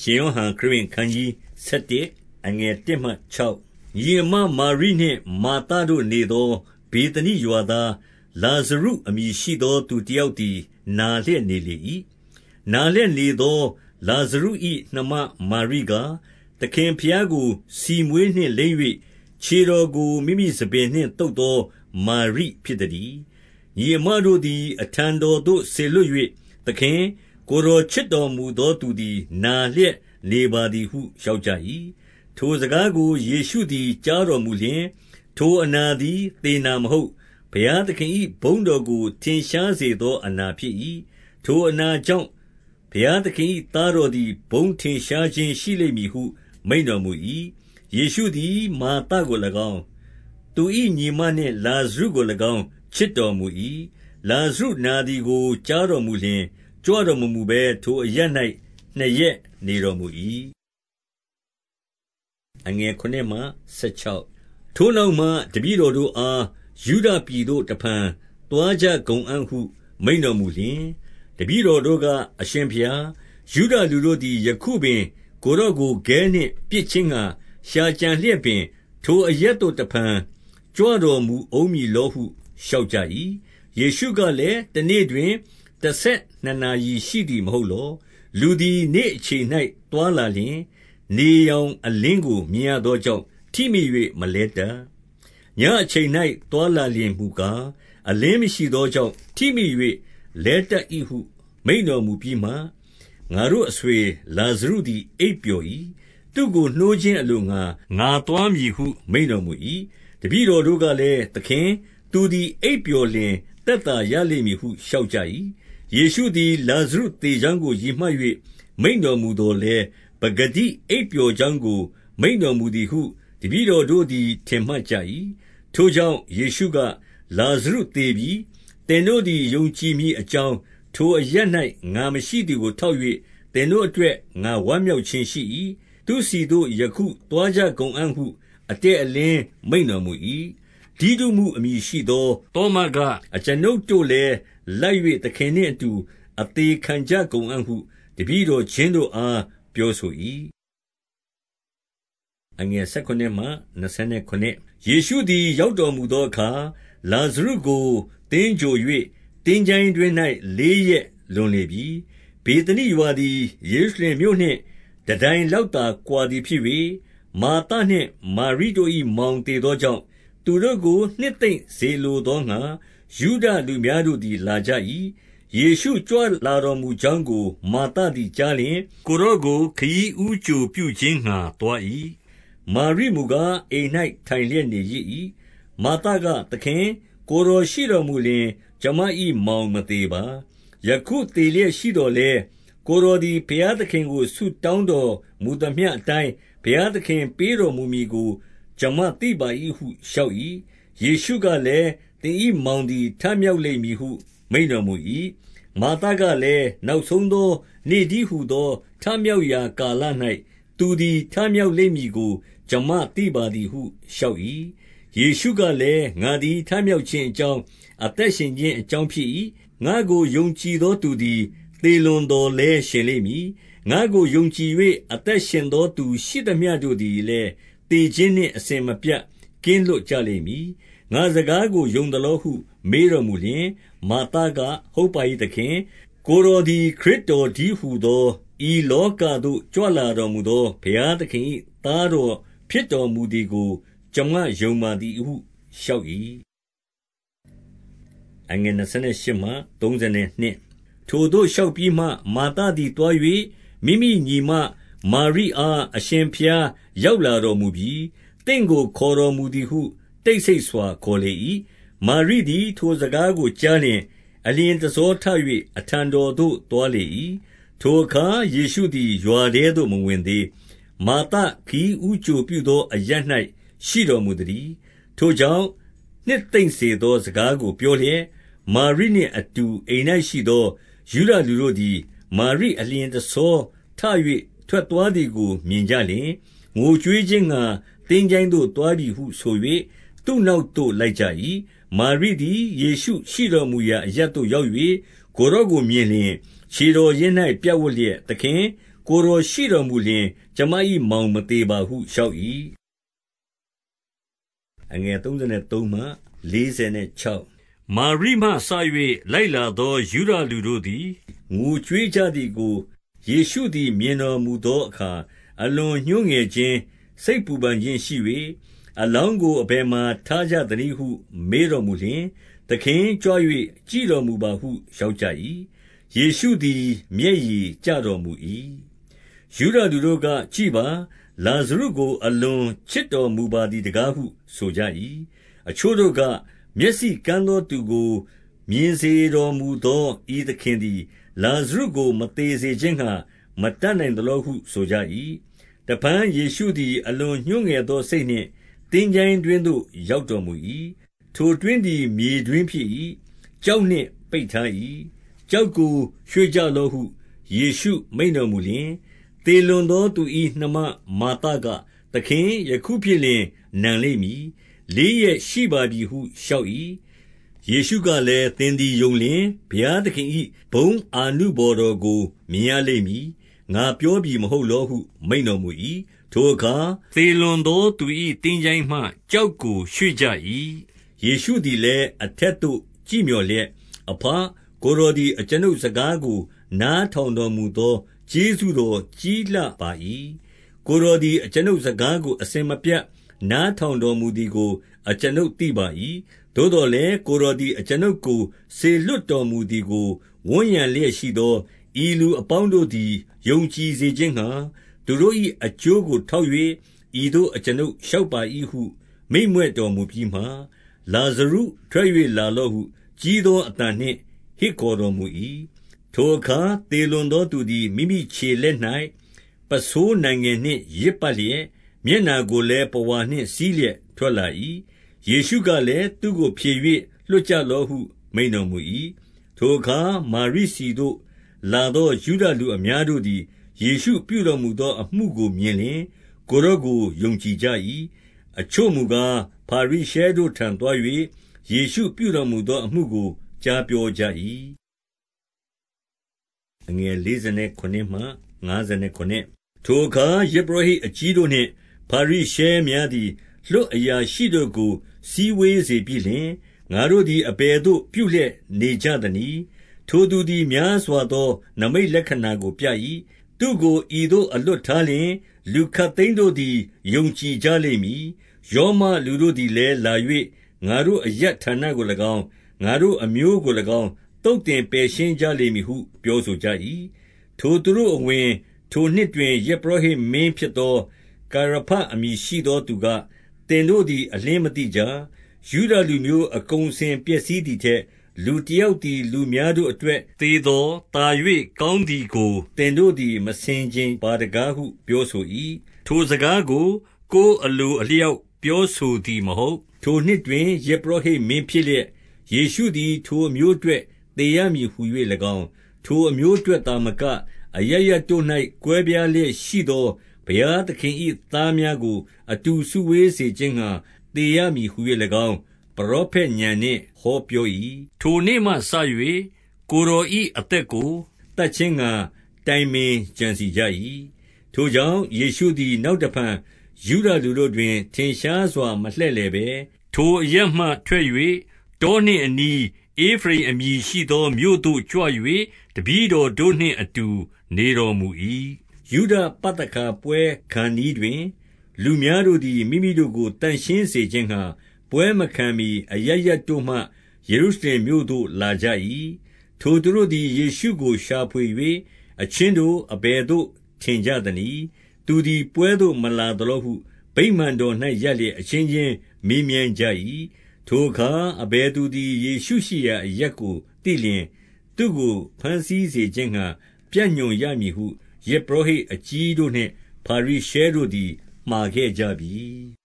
ရှင်ယောဟန်ခရစ်ဝင်ခန်းကြီး7အငယ်1မှ6ညီအမမာရိနှင့်မာသတို့နေသောဘေသနိရွာသားလာဇရုအမည်ရှိသောသူတယောက်သည် နာလျက်နေလေ၏နာလျက်နေသော လာဇရု၏နှမမာရိကသခင်ဖျားကို စီမွေးနှင့်လိမ့်၍ခြေတော်ကိုမိမိစပင်နှင့်တုပ်သော မာရိဖြစ်သည်ညီအမတို့သည် အထံတော်သို့ဆေလွတ်၍သခင် ကိုယ်တော်ချစ်တော်မူသောသူသည် နာလျက်နေပါသည်ဟု လျှောက်ကြ၏။ထိုစကားကို ယေရှုသည် ကြားတော်မူလျှင်၊ထိုအနာသည် သေနာမဟုတ်၊ဘုရားသခင်၏ဘုန်းတော်ကို ထင်ရှားစေသောအနာဖြစ်၏။ထိုအနာကြောင့် ဘုရားသခင်၏သားတော်သည် ဘုန်းထင်ရှားခြင်းရှိလိမ့်မည်ဟု မိန့်တော်မူ၏။ယေရှုသည် မာသကို၎င်း၊သူ၏ညီမနှင့် လာဇရုကို၎င်း ချစ်တော်မူ၏။လာဇရုနာသည်ကို ကြားတော်မူလျှင် ကြွတော်မမူဘဲ ထိုအရပ်၌နှစ်ရက်နေတော်မူ၏။ထိုနောက်မှ တပည့်တော်တို့အား ယုဒပြည်သို့ တဖန်သွားကြကုန်အံ့ဟု မိန့်တော်မူလျှင်၊တပည့်တော်တို့က၊အရှင်ဘုရား၊ယုဒလူတို့သည် ယခုပင် ကိုယ်တော်ကို ခဲနှင့်ပစ်ခြင်းငှါ ရှာကြံလျက်ပင် ထိုအရပ်သို့ တဖန်ကြွတော်မူဦးမည်လောဟု လျှောက်ကြ၏။ယေရှုကလည်း၊တနေ့တွင် တဆယ်နှစ်နာရီရှိသည်မဟုတ်လော။လူသည် နေ့အချိန်၌သွားလာလျှင်၊နေရောင်အလင်းကို မြင်ရသောကြောင့် ထိမိ၍မလဲတတ်။ညဉ့်အချိန်၌သွားလာလျှင်မူကား၊အလင်းမရှိသောကြောင့် ထိမိ၍လဲတတ်၏ဟု မိန့်တော်မူပြီးမှ၊ငါတို့အဆွေလာဇရုသည် အိပ်ပျော်၏။သူ့ကို နှိုးခြင်းအလိုငှါ ငါသွားမည်ဟု မိန့်တော်မူ၏။တပည့်တော်တို့ကလည်း၊သခင်၊သူသည် အိပ်ပျော်လျှင် သက်သာရလိမ့်မည်ဟု လျှောက်ကြ၏ ယေရှုသည် လာဇရုသေကြောင်းကို ရည်မှတ်၍မိန့်တော်မူသော်လည်း၊ပကတိအိပ်ပျော်ကြောင်းကို မိန့်တော်မူသည်ဟု တပည့်တော်တို့သည် ထင်မှတ်ကြ၏။ထိုကြောင့် ယေရှုက၊လာဇရုသေပြီ။သင်တို့သည် ယုံကြည်မည်အကြောင်း ထိုအရပ်၌ငါမရှိသည်ကို ထောက်၍သင်တို့အတွက် ငါဝမ်းမြောက်ခြင်းရှိ၏။သူ့ဆီသို့ ယခုသွားကြကုန်အံ့ဟု အတည့်အလင်း မိန့်တော်မူ၏။ ဒိဒုမှုအမည်ရှိသော သောမက၊အကျွန်ုပ်တို့လည်းလိုက်၍သခင်နှင့်အတူ အသေခံကြကုန်အံ့ဟု တပည့်တော်ချင်းတို့အား ပြောဆို၏။ယေရှုသည် ရောက်တော်မူသောအခါ လာဇရုကို သင်္ဂြိုဟ်၍သင်္ချိုင်းတွင်း၌လေးရက်လွန်လေပြီ။ဗေသနိရွာသည် ယေရုရှလင်မြို့နှင့် တတိုင်လောက်သာ ကွာသည်ဖြစ်၍၊မာသနှင့်မာရိတို့၏မောင်သေသောကြောင့် သူတို့ကို နှစ်သိမ့်စေလိုသောငှါ ယုဒလူများတို့သည် လာကြ၏။ယေရှုကြွလာတော်မူကြောင်းကို မာသသည်ကြားလျှင်၊ကိုယ်တော်ကို ခရီးဦးကြိုပြုခြင်းငှါ သွား၏။မာရိမူကား အိမ်၌ထိုင်လျက်နေရစ်၏။မာသက၊သခင်၊ကိုယ်တော်ရှိတော်မူလျှင် ကျွန်မ၏မောင်မသေပါ။ယခုသေလျက်ရှိသော်လည်း၊ကိုယ်တော်သည် ဘုရားသခင်ကို ဆုတောင်းတော်မူသမျှအတိုင်း ဘုရားသခင်ပေးတော်မူမည်ကို ကျွန်မသိပါ၏ဟုလျှောက်၏။ယေရှုကလည်း၊သင်၏မောင်သည် ထမြောက်လိမ့်မည်ဟု မိန့်တော်မူ၏။မာသကလည်း၊နောက်ဆုံးသောနေ့တည်းဟူသော ထမြောက်ရာကာလ၌သူသည် ထမြောက်လိမ့်မည်ကို ကျွန်မသိပါသည်ဟု လျှောက်၏။ယေရှုကလည်း၊ငါသည် ထမြောက်ခြင်းအကြောင်း၊အသက်ရှင်ခြင်းအကြောင်းဖြစ်၏။ငါ့ကို ယုံကြည်သောသူသည် သေလွန်သော်လည်း ရှင်လိမ့်မည်။ငါ့ကို ယုံကြည်၍အသက်ရှင်သောသူရှိသမျှတို့သည်လည်း သေခြင်းနှင့် အစဉ်မပြတ် ကင်းလွတ်ကြလိမ့်မည်။ငါ့စကားကို ယုံသလောဟု မေးတော်မူလျှင်၊မာသက၊ဟုတ်ပါ၏သခင်။ကိုယ်တော်သည် ခရစ်တော်တည်းဟူသော ဤလောကသို့ ကြွလာတော်မူသော ဘုရားသခင်၏သားတော်ဖြစ်တော်မူသည်ကို ကျွန်မယုံပါသည်ဟု လျှောက်၏။ထိုသို့လျှောက်ပြီးမှ မာသသည်သွား၍မိမိညီမ မာရိအား၊အရှင်ဘုရားရောက်လာတော်မူပြီ။သင့်ကို ခေါ်တော်မူသည်ဟု တိတ်ဆိတ်စွာ ခေါ်လေ၏။မာရိသည် ထိုစကားကိုကြားလျှင်၊အလျင်တဆောထ၍အထံတော်သို့ သွားလေ၏။ထိုအခါ ယေရှုသည် ရွာထဲသို့ မဝင်သေး။မာသခရီးဦးကြိုပြုသော အရပ်၌ရှိတော်မူသတည်း။ထိုကြောင့် နှစ်သိမ့်စေသော စကားကို ပြောလျက်၊မာရိနှင့်အတူ အိမ်၌ရှိသော ယုဒလူတို့သည် မာရိအလျင်တဆောထ၍ ထွက်သွားသည်ကို မြင်ကြလျှင်၊ငိုကြွေးခြင်းငှါ သင်္ချိုင်းသို့သွားပြီဟုဆို၍သူ့နောက်သို့ လိုက်ကြ၏။မာရိသည် ယေရှုရှိတော်မူရာအရပ်သို့ ရောက်၍ကိုယ်တော်ကိုမြင်လျှင်၊ခြေတော်ရင်း၌ပြပ်ဝပ်လျက်၊သခင်၊ကိုယ်တော်ရှိတော်မူလျှင် ကျွန်မ၏မောင်မသေပါဟု လျှောက်၏။33မာရိမှစ၍လိုက်လာသော ယုဒလူတို့သည် ငိုကြွေးကြသည်ကို ယေရှုသည် မြင်တော်မူသောအခါ အလွန်ညှိုးငယ်ခြင်း၊စိတ်ပူပန်ခြင်းရှိ၍၊အလောင်းကို အဘယ်မှာထားကြသနည်းဟု မေးတော်မူလျှင်၊သခင်ကြွ၍ကြည့်တော်မူပါဟု လျှောက်ကြ၏။ယေရှုသည် မျက်ရည်ကျတော်မူ၏။ယုဒလူတို့က၊ကြည့်ပါ။လာဇရုကို အလွန်ချစ်တော်မူပါသည်တကားဟု ဆိုကြ၏။အချို့တို့က၊မျက်စိကန်းသောသူကို မြင်စေတော်မူသော ဤသခင်သည် လာဇရုကို မသေစေခြင်းငှါ မတတ်နိုင်သလောဟု ဆိုကြ၏။တဖန်ယေရှုသည် အလွန်ညှိုးငယ်သောစိတ်နှင့် သင်္ချိုင်းတွင်းသို့ ရောက်တော်မူ၏။ထိုတွင်းသည် မြေတွင်းဖြစ်၏။ကျောက်နှင့် ပိတ်ထား၏။ကျောက်ကို ရွှေ့ကြလော့ဟု ယေရှုမိန့်တော်မူလျှင်၊သေလွန်သောသူ၏နှမမာသက၊သခင်၊ယခုဖြစ်လျှင် နံလိမ့်မည်။လေးရက်ရှိပါပြီဟု လျှောက်၏။ ယေရှုကလည်း၊သင်သည်ယုံလျှင် ဘုရားသခင်၏ဘုန်းအာနုဘော်တော်ကို မြင်ရလိမ့်မည်။ငါပြောပြီ မဟုတ်လောဟု မိန့်တော်မူ၏။ထိုအခါ သေလွန်သောသူ၏သင်္ချိုင်းမှ ကျောက်ကို ရွှေ့ကြ၏။ယေရှုသည်လည်း အထက်သို့ ကြည့်မျှော်လျက်၊အဘ၊ကိုယ်တော်သည် အကျွန်ုပ်စကားကို နားထောင်တော်မူသော ကျေးဇူးတော်ကြီးလှပါ၏။ကိုယ်တော်သည် အကျွန်ုပ်စကားကို အစဉ်မပြတ် နားထောင်တော်မူသည်ကို အကျွန်ုပ်သိပါ၏။ သို့သော်လည်း ကိုယ်တော်သည် အကျွန်ုပ်ကို စေလွှတ်တော်မူသည်ကို ဝန်းရံလျက်ရှိသော ဤလူအပေါင်းတို့သည် ယုံကြည်စေခြင်းငှါ သူတို့၏အကျိုးကို ထောက်၍ဤသို့ အကျွန်ုပ်လျှောက်ပါ၏ဟု မိန့်မြွက်တော်မူပြီးမှ၊လာဇရု ထွက်၍လာလော့ဟု ကြီးသောအသံနှင့် ဟစ်ခေါ်တော်မူ၏။ထိုအခါ သေလွန်သောသူသည် မိမိခြေလက်၌ပုဆိုးနံငယ်နှင့် ယစ်ပတ်လျက်၊မျက်နှာကိုလည်း ပဝါနှင့် စည်းလျက် ထွက်လာ၏။ ယေရှုကလည်း၊သူ့ကိုဖြေ၍လွှတ်ကြလော့ဟု မိန့်တော်မူ၏။ထိုအခါ မာရိဆီသို့လာသော ယုဒလူအများတို့သည် ယေရှုပြုတော်မူသောအမှုကိုမြင်လျှင် ကိုယ်တော်ကို ယုံကြည်ကြ၏။အချို့မူကား၊ဖာရိရှဲတို့ထံသို့သွား၍ယေရှုပြုတော်မူသောအမှုကို ကြားပြောကြ၏။ထိုအခါ ယဇ်ပုရောဟိတ်အကြီးတို့နှင့် ဖာရိရှဲများသည် လွှတ်အရာရှိတို့ကို စည်းဝေးစေပြီးလျှင်၊ငါတို့သည် အဘယ်သို့ ပြုလျက်နေကြသနည်း။ထိုသူသည် များစွာသော နိမိတ်လက္ခဏာကိုပြ၏။သူ့ကို ဤသို့ အလွတ်ထားလျှင် လူခပ်သိမ်းတို့သည် ယုံကြည်ကြလိမ့်မည်။ရောမလူတို့သည်လည်း လာ၍ငါတို့အရပ်ဌာနကို၎င်း၊ငါတို့အမျိုးကို၎င်း သုတ်သင်ပယ်ရှင်းကြလိမ့်မည်ဟု ပြောဆိုကြ၏။ထိုသူတို့အဝင်၊ထိုနှစ်တွင် ယဇ်ပုရောဟိတ်မင်းဖြစ်သော ကာယဖအမည်ရှိသောသူက၊သ င်တို့သည် အလျှင်းမသိကြ။ယုဒလူမျိုး အကုန်အစင်ပျက်စီးသည်ထက်၊လူတယောက်သည် လူများတို့အတွက် သေသော်သာ၍ကောင်းသည်ကို သင်တို့သည် မဆင်ခြင်ပါတကားဟု ပြောဆို၏။ထိုစကားကို ကိုယ်အလိုအလျောက် ပြောဆိုသည် မဟုတ်။ထိုနှစ်တွင် ယဇ်ပုရောဟိတ်မင်းဖြစ်လျက်၊ယေရှုသည် ထိုအမျိုးအတွက် သေရမည်ဟူ၍၎င်း၊ထိုအမျိုးအတွက်သာမက၊အရပ်ရပ်တို့၌ကွဲပြားလျက်ရှိသော ဘုရားသခင်၏သားများကို အတူစုဝေးစေခြင်းငှါ သေရမည်ဟူ၍၎င်း ပရောဖက်ဥာဏ်နှင့် ဟောပြော၏။ထိုနေ့မှစ၍ကိုယ်တော်၏အသက်ကို သတ်ခြင်းငှါ တိုင်ပင်ကြံစည်ကြ၏။ထိုကြောင့် ယေရှုသည် နောက်တဖန် ယုဒလူတို့တွင် ထင်ရှားစွာ မလှည့်လည်ဘဲ၊ထိုအရပ်မှထွက်၍တောနှင့်အနီး၊ဧဖရိမ်အမည်ရှိသောမြို့သို့ ကြွ၍တပည့်တော်တို့နှင့်အတူ နေတော်မူ၏။ ယုဒပသခါပွဲခါနီးတွင်၊လူများတို့သည် မိမိတို့ကို သန့်ရှင်းစေခြင်းငှါ ပွဲမခံမှီ အရပ်ရပ်တို့မှ ယေရုရှလင်မြို့သို့ လာကြ၏။ထိုသူတို့သည် ယေရှုကိုရှာဖွေ၍၊အချင်းတို့၊အဘယ်သို့ ထင်ကြသနည်း။သူသည် ပွဲသို့ မလာသလောဟု ဗိမာန်တော်၌ရပ်လျက်အချင်းချင်း မေးမြန်းကြ၏။ထိုအခါ အဘယ်သူသည် ယေရှုရှိရာအရပ်ကို သိလျှင် သူ့ကို ဘမ်းဆီးစေခြင်းငှါ ပြညွှန်ရမည်ဟု ယဇ်ပုရောဟိတ်အကြီးတို့နှင့် ဖာရိရှဲတို့သည် မှာခဲ့ကြပြီ